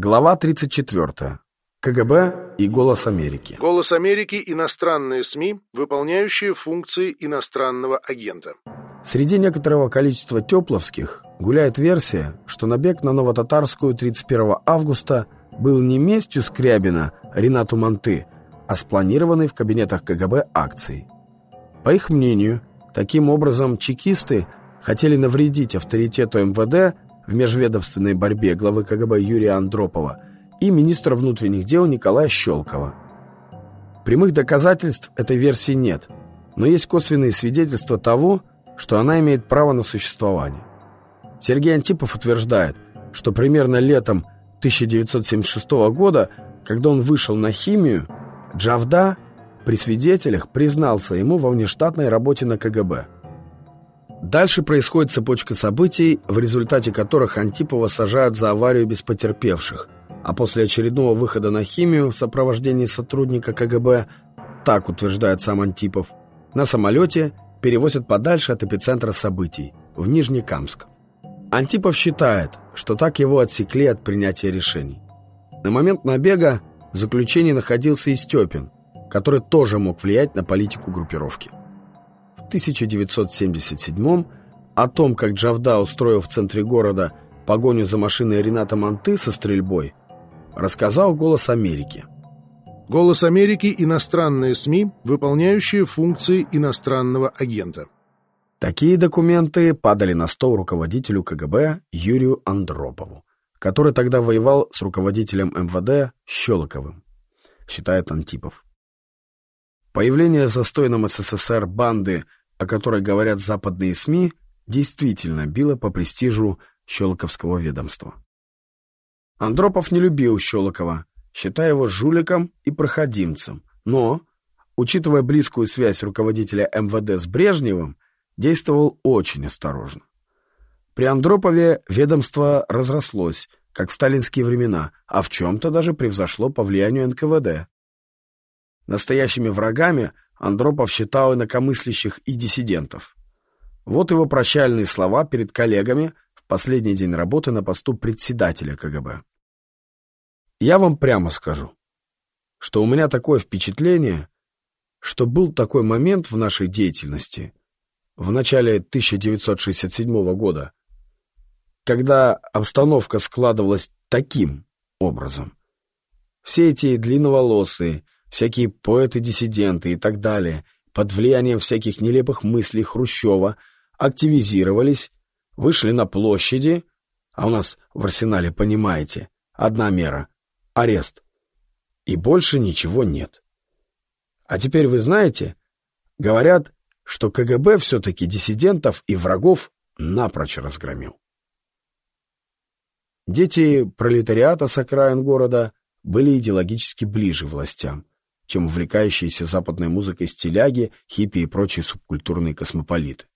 Глава 34. КГБ и «Голос Америки». «Голос Америки» — иностранные СМИ, выполняющие функции иностранного агента. Среди некоторого количества тепловских гуляет версия, что набег на Новотатарскую 31 августа был не местью Скрябина Ренату Манты, а спланированной в кабинетах КГБ акцией. По их мнению, таким образом чекисты хотели навредить авторитету МВД в межведомственной борьбе главы КГБ Юрия Андропова и министра внутренних дел Николая Щелкова. Прямых доказательств этой версии нет, но есть косвенные свидетельства того, что она имеет право на существование. Сергей Антипов утверждает, что примерно летом 1976 года, когда он вышел на химию, Джавда при свидетелях признался ему во внештатной работе на КГБ. Дальше происходит цепочка событий, в результате которых Антипова сажают за аварию без потерпевших, а после очередного выхода на химию в сопровождении сотрудника КГБ, так утверждает сам Антипов, на самолете перевозят подальше от эпицентра событий, в Нижнекамск. Антипов считает, что так его отсекли от принятия решений. На момент набега в заключении находился и Степин, который тоже мог влиять на политику группировки. В 1977 о том, как Джавда устроил в центре города погоню за машиной Рената Манты со стрельбой, рассказал «Голос Америки». «Голос Америки» — иностранные СМИ, выполняющие функции иностранного агента. Такие документы падали на стол руководителю КГБ Юрию Андропову, который тогда воевал с руководителем МВД Щелоковым, считает Антипов. Появление в застойном СССР банды, о которой говорят западные СМИ, действительно било по престижу Щелоковского ведомства. Андропов не любил Щелокова, считая его жуликом и проходимцем, но, учитывая близкую связь руководителя МВД с Брежневым, действовал очень осторожно. При Андропове ведомство разрослось, как в сталинские времена, а в чем-то даже превзошло по влиянию НКВД. Настоящими врагами Андропов считал инакомыслящих и диссидентов. Вот его прощальные слова перед коллегами в последний день работы на посту председателя КГБ. «Я вам прямо скажу, что у меня такое впечатление, что был такой момент в нашей деятельности в начале 1967 года, когда обстановка складывалась таким образом. Все эти длинноволосые, всякие поэты-диссиденты и так далее, под влиянием всяких нелепых мыслей Хрущева, активизировались, вышли на площади, а у нас в арсенале, понимаете, одна мера — арест. И больше ничего нет. А теперь вы знаете, говорят, что КГБ все-таки диссидентов и врагов напрочь разгромил. Дети пролетариата с окраин города были идеологически ближе властям, чем увлекающиеся западной музыкой стиляги, хиппи и прочие субкультурные космополиты.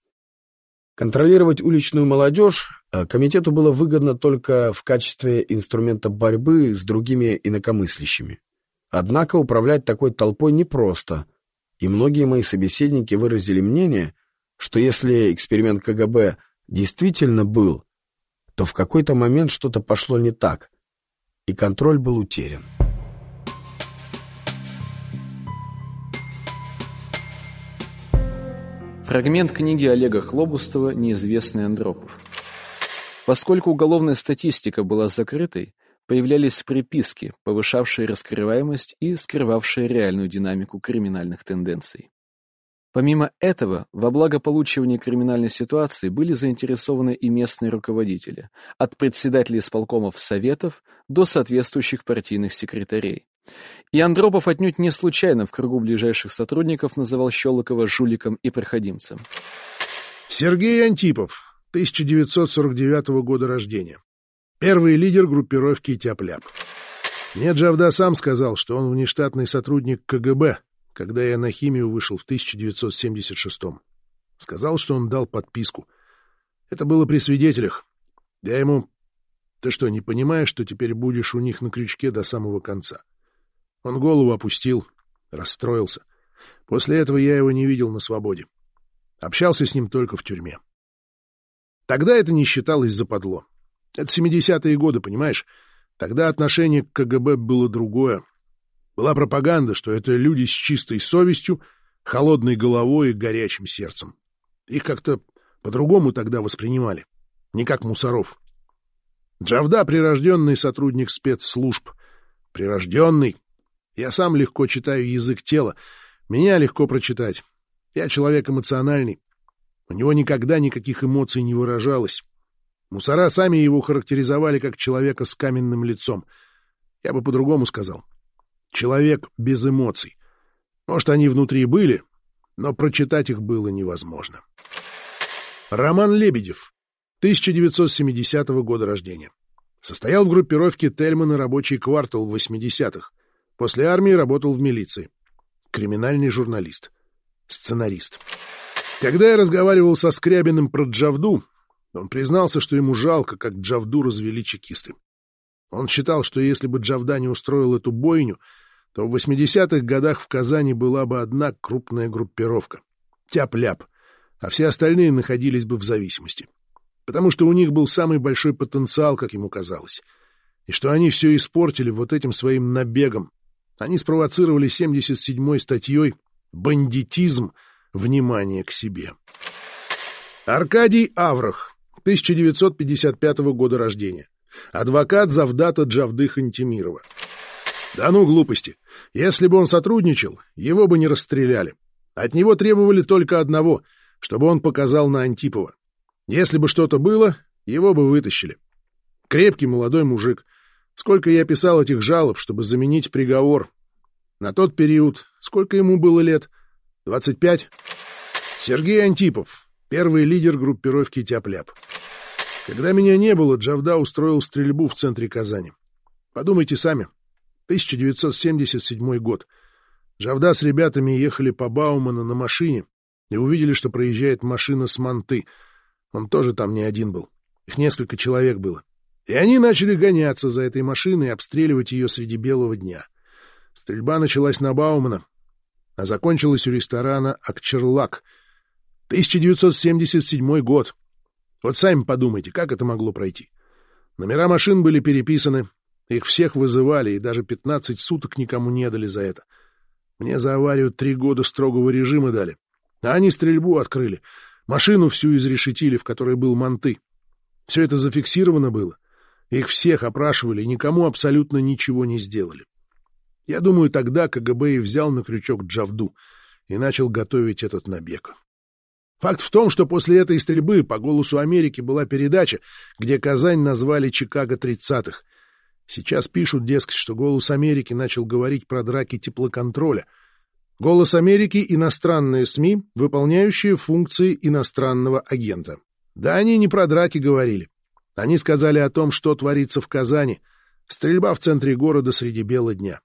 Контролировать уличную молодежь э, комитету было выгодно только в качестве инструмента борьбы с другими инакомыслящими. Однако управлять такой толпой непросто, и многие мои собеседники выразили мнение, что если эксперимент КГБ действительно был, то в какой-то момент что-то пошло не так, и контроль был утерян. Фрагмент книги Олега Хлобустова «Неизвестный Андропов». Поскольку уголовная статистика была закрытой, появлялись приписки, повышавшие раскрываемость и скрывавшие реальную динамику криминальных тенденций. Помимо этого, во благополучивании криминальной ситуации были заинтересованы и местные руководители, от председателей исполкомов советов до соответствующих партийных секретарей. И Андропов отнюдь не случайно в кругу ближайших сотрудников называл Щелокова жуликом и проходимцем. Сергей Антипов, 1949 года рождения. Первый лидер группировки «Тяп-ляп». Мне Джавда сам сказал, что он внештатный сотрудник КГБ, когда я на химию вышел в 1976-м. Сказал, что он дал подписку. Это было при свидетелях. Я ему... Ты что, не понимаешь, что теперь будешь у них на крючке до самого конца? Он голову опустил, расстроился. После этого я его не видел на свободе. Общался с ним только в тюрьме. Тогда это не считалось западло. Это 70-е годы, понимаешь? Тогда отношение к КГБ было другое. Была пропаганда, что это люди с чистой совестью, холодной головой и горячим сердцем. Их как-то по-другому тогда воспринимали, не как мусоров. Джавда — прирожденный сотрудник спецслужб. Прирожденный. Я сам легко читаю язык тела. Меня легко прочитать. Я человек эмоциональный. У него никогда никаких эмоций не выражалось. Мусора сами его характеризовали как человека с каменным лицом. Я бы по-другому сказал. Человек без эмоций. Может, они внутри были, но прочитать их было невозможно. Роман Лебедев, 1970 года рождения. Состоял в группировке Тельмана «Рабочий квартал» в 80-х. После армии работал в милиции. Криминальный журналист. Сценарист. Когда я разговаривал со Скрябиным про Джавду, он признался, что ему жалко, как Джавду развели чекисты. Он считал, что если бы Джавда не устроил эту бойню, то в 80-х годах в Казани была бы одна крупная группировка — тяп-ляп, а все остальные находились бы в зависимости. Потому что у них был самый большой потенциал, как ему казалось. И что они все испортили вот этим своим набегом. Они спровоцировали 77-й статьей «Бандитизм. Внимание к себе». Аркадий Аврах, 1955 года рождения. Адвокат завдата Джавды Хантимирова. Да ну, глупости. Если бы он сотрудничал, его бы не расстреляли. От него требовали только одного — чтобы он показал на Антипова. Если бы что-то было, его бы вытащили. Крепкий молодой мужик. Сколько я писал этих жалоб, чтобы заменить приговор. На тот период, сколько ему было лет? 25? Сергей Антипов, первый лидер группировки «Тяп-ляп». Когда меня не было, Джавда устроил стрельбу в центре Казани. Подумайте сами. 1977 год. Джавда с ребятами ехали по Баумана на машине и увидели, что проезжает машина с манты. Он тоже там не один был. Их несколько человек было. И они начали гоняться за этой машиной и обстреливать ее среди белого дня. Стрельба началась на Баумана, а закончилась у ресторана «Акчерлак». 1977 год. Вот сами подумайте, как это могло пройти. Номера машин были переписаны, их всех вызывали, и даже 15 суток никому не дали за это. Мне за аварию три года строгого режима дали. А они стрельбу открыли. Машину всю изрешетили, в которой был манты. Все это зафиксировано было. Их всех опрашивали, никому абсолютно ничего не сделали. Я думаю, тогда КГБ и взял на крючок Джавду и начал готовить этот набег. Факт в том, что после этой стрельбы по «Голосу Америки» была передача, где Казань назвали «Чикаго 30-х». Сейчас пишут, дескать, что «Голос Америки» начал говорить про драки теплоконтроля. «Голос Америки» — иностранные СМИ, выполняющие функции иностранного агента. Да они не про драки говорили. Они сказали о том, что творится в Казани. Стрельба в центре города среди бела дня.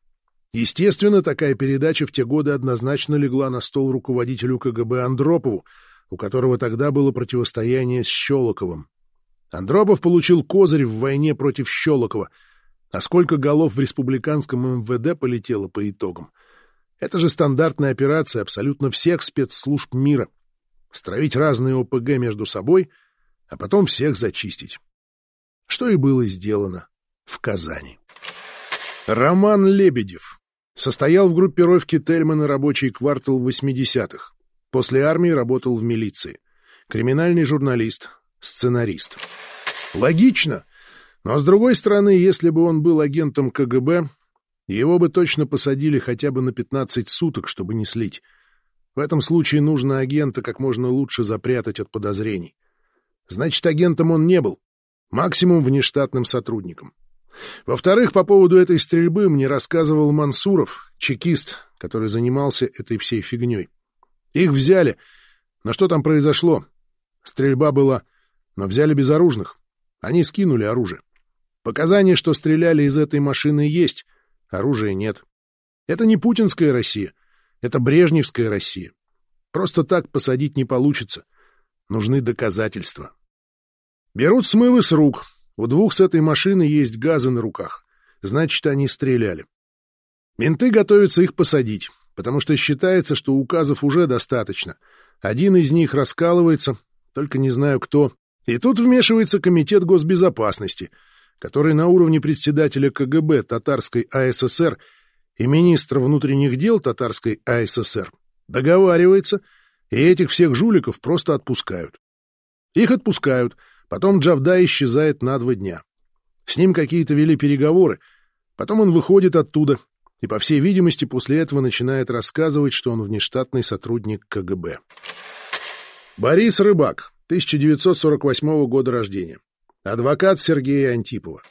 Естественно, такая передача в те годы однозначно легла на стол руководителю КГБ Андропову, у которого тогда было противостояние с Щелоковым. Андропов получил козырь в войне против Щелокова, а сколько голов в республиканском МВД полетело по итогам. Это же стандартная операция абсолютно всех спецслужб мира. Строить разные ОПГ между собой, а потом всех зачистить. Что и было сделано в Казани. Роман Лебедев состоял в группировке Тельмана «Рабочий квартал 80-х». После армии работал в милиции. Криминальный журналист, сценарист. Логично. Но, с другой стороны, если бы он был агентом КГБ, его бы точно посадили хотя бы на 15 суток, чтобы не слить. В этом случае нужно агента как можно лучше запрятать от подозрений. Значит, агентом он не был. Максимум внештатным сотрудником. Во-вторых, по поводу этой стрельбы мне рассказывал Мансуров, чекист, который занимался этой всей фигней. Их взяли. Но что там произошло? Стрельба была, но взяли безоружных. Они скинули оружие. Показания, что стреляли из этой машины, есть. Оружия нет. Это не путинская Россия. Это брежневская Россия. Просто так посадить не получится. Нужны доказательства. Берут смывы с рук. У двух с этой машины есть газы на руках. Значит, они стреляли. Менты готовятся их посадить потому что считается, что указов уже достаточно. Один из них раскалывается, только не знаю кто. И тут вмешивается Комитет госбезопасности, который на уровне председателя КГБ Татарской АССР и министра внутренних дел Татарской АССР, договаривается, и этих всех жуликов просто отпускают. Их отпускают, потом Джавда исчезает на два дня. С ним какие-то вели переговоры, потом он выходит оттуда, и, по всей видимости, после этого начинает рассказывать, что он внештатный сотрудник КГБ. Борис Рыбак, 1948 года рождения. Адвокат Сергея Антипова.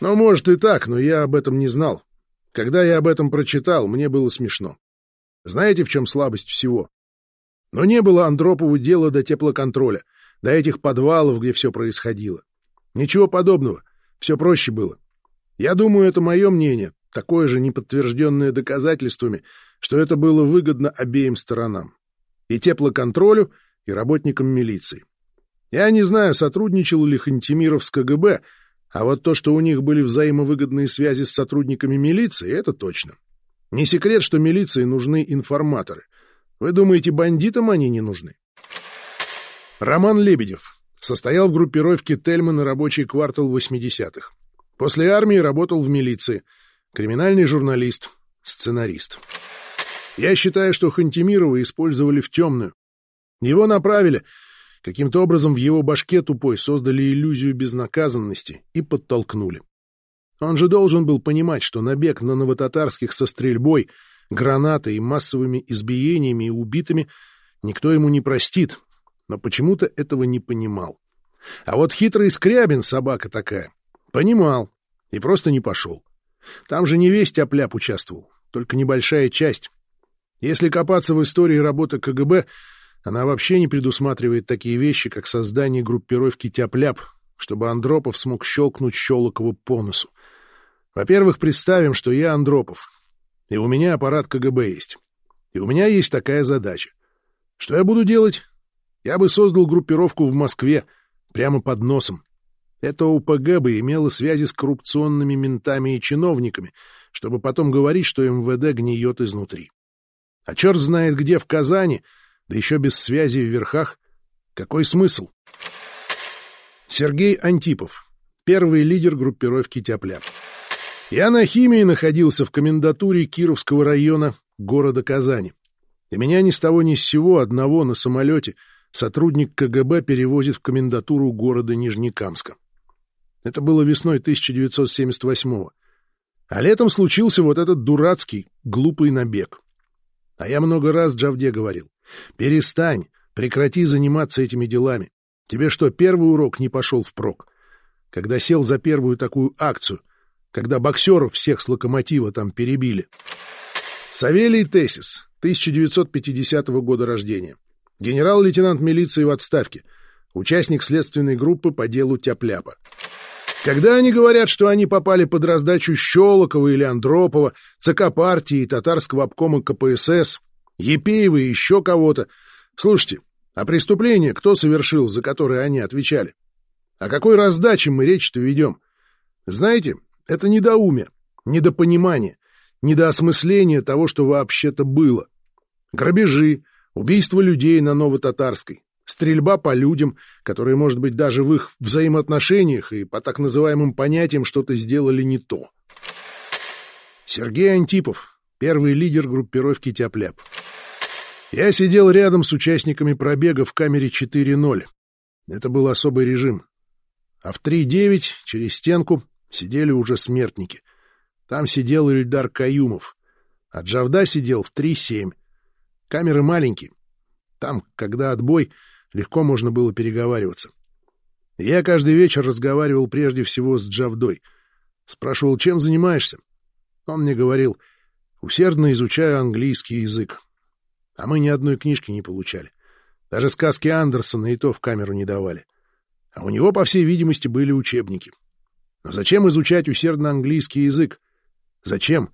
Ну, может и так, но я об этом не знал. Когда я об этом прочитал, мне было смешно. Знаете, в чем слабость всего? Но не было Андропову дела до теплоконтроля, до этих подвалов, где все происходило. Ничего подобного. Все проще было. Я думаю, это мое мнение, такое же неподтвержденное доказательствами, что это было выгодно обеим сторонам. И теплоконтролю, и работникам милиции. Я не знаю, сотрудничал ли Хантимиров с КГБ, а вот то, что у них были взаимовыгодные связи с сотрудниками милиции, это точно. Не секрет, что милиции нужны информаторы. Вы думаете, бандитам они не нужны? Роман Лебедев состоял в группировке Тельман и рабочий квартал 80-х. После армии работал в милиции. Криминальный журналист, сценарист. Я считаю, что Хантимирова использовали в темную. Его направили — Каким-то образом в его башке тупой создали иллюзию безнаказанности и подтолкнули. Он же должен был понимать, что набег на новотатарских со стрельбой, гранатой и массовыми избиениями и убитыми никто ему не простит, но почему-то этого не понимал. А вот хитрый Скрябин, собака такая, понимал и просто не пошел. Там же не весь тяпляп участвовал, только небольшая часть. Если копаться в истории работы КГБ, она вообще не предусматривает такие вещи, как создание группировки тяп-ляп, чтобы Андропов смог щелкнуть Щелокову по носу. Во-первых, представим, что я Андропов, и у меня аппарат КГБ есть. И у меня есть такая задача. Что я буду делать? Я бы создал группировку в Москве, прямо под носом. Это УПГ бы имело связи с коррупционными ментами и чиновниками, чтобы потом говорить, что МВД гниет изнутри. А черт знает где в Казани — да еще без связи в верхах. Какой смысл? Сергей Антипов, первый лидер группировки «Тяпляп». Я на химии находился в комендатуре Кировского района города Казани. И меня ни с того ни с сего одного на самолете сотрудник КГБ перевозит в комендатуру города Нижнекамска. Это было весной 1978-го. А летом случился вот этот дурацкий, глупый набег. А я много раз Джавде говорил. Перестань, прекрати заниматься этими делами. Тебе что, первый урок не пошел впрок? Когда сел за первую такую акцию, когда боксеров всех с локомотива там перебили. Савелий Тесис, 1950 года рождения. Генерал-лейтенант милиции в отставке. Участник следственной группы по делу Тяпляпа. Когда они говорят, что они попали под раздачу Щелокова или Андропова, ЦК партии и татарского обкома КПСС, Епеева и еще кого-то. Слушайте, а преступление кто совершил, за которое они отвечали? О какой раздаче мы речь-то ведем? Знаете, это недоумие, недопонимание, недоосмысление того, что вообще-то было. Грабежи, убийство людей на Новотатарской, стрельба по людям, которые, может быть, даже в их взаимоотношениях и по так называемым понятиям что-то сделали не то. Сергей Антипов, первый лидер группировки «Тяп-ляп». Я сидел рядом с участниками пробега в камере 4.0. Это был особый режим. А в 3.9 через стенку сидели уже смертники. Там сидел Ильдар Каюмов, а Джавда сидел в 3.7. Камеры маленькие. Там, когда отбой, легко можно было переговариваться. Я каждый вечер разговаривал прежде всего с Джавдой. Спрашивал, чем занимаешься? Он мне говорил, усердно изучаю английский язык. А мы ни одной книжки не получали. Даже сказки Андерсона и то в камеру не давали. А у него, по всей видимости, были учебники. Но зачем изучать усердно английский язык? Зачем?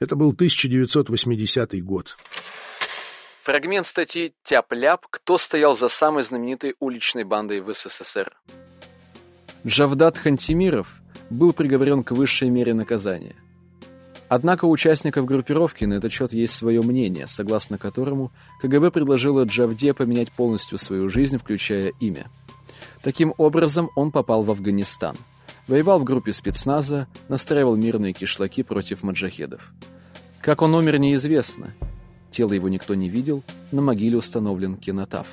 Это был 1980 год. Фрагмент статьи «Тяп-ляп. Кто стоял за самой знаменитой уличной бандой в СССР?» Джавдат Хантимиров был приговорен к высшей мере наказания – Однако у участников группировки на этот счет есть свое мнение, согласно которому КГБ предложило Джавде поменять полностью свою жизнь, включая имя. Таким образом, он попал в Афганистан. Воевал в группе спецназа, настраивал мирные кишлаки против маджахедов. Как он умер, неизвестно. Тело его никто не видел, на могиле установлен кинотаф.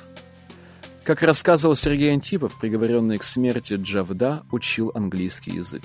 Как рассказывал Сергей Антипов, приговоренный к смерти Джавда учил английский язык.